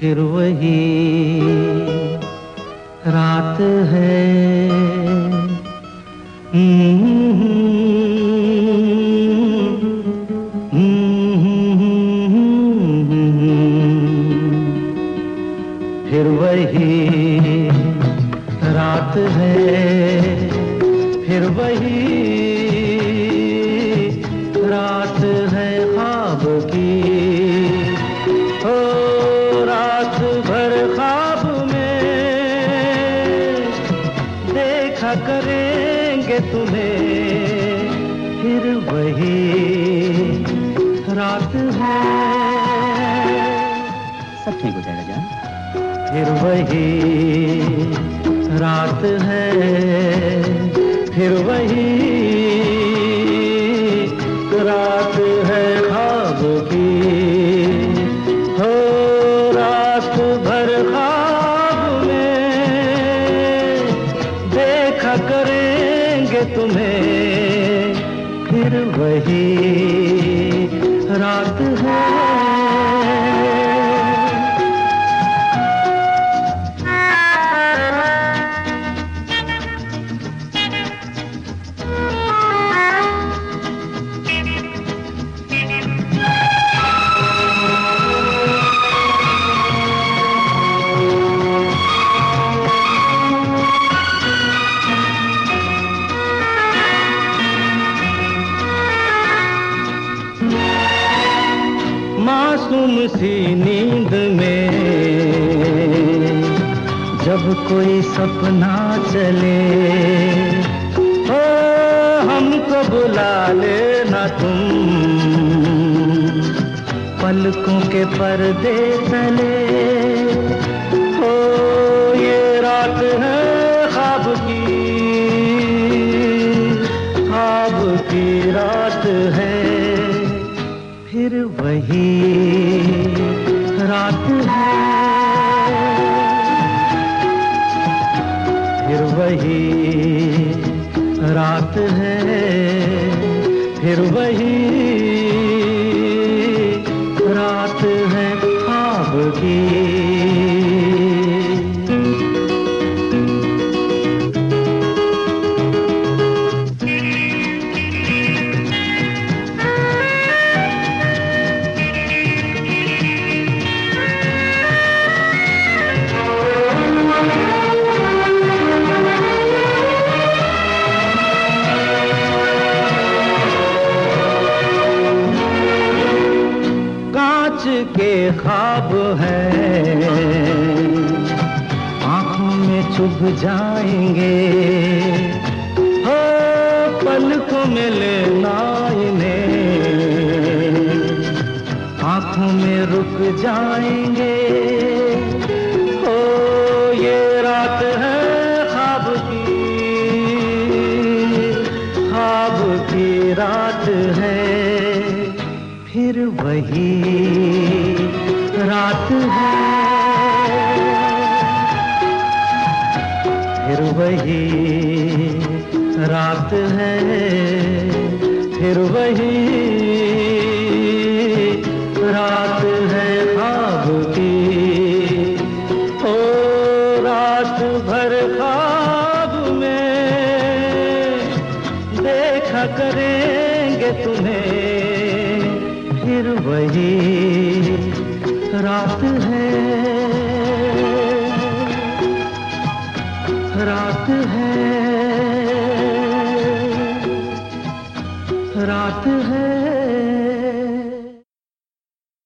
फिर वही रात है। फिर वही रात है। फिर वही रात है ख्वाब की। देखा करेंगे तुम्हें। फिर वही रात है। सब ठीक हो जाएगा जान। फिर वही रात है। फिर वही करेंगे तुम्हें फिर वही रात है। मासूम सी नींद में। जब कोई सपना चले, ओ, हमको बुला लेना तुम। पलकों के पर्दे तले हो ये रात है खाब की। खाब की रात है, फिर वही फिर वही रात है फिर वही रात है खाब की। चुभ जाएँगे। हो, पल को लेना इन्हें आँखों में रुक जाएँगे। हो, ये रात है ख्वाब की। ख्वाब की रात है। फिर वही रात है। वही रात है, फिर वही। रात है ख्वाब की। ओ, रात भर ख्वाब में देखा करेंगे तुम्हें, फिर वही। रात है। रात है रात है।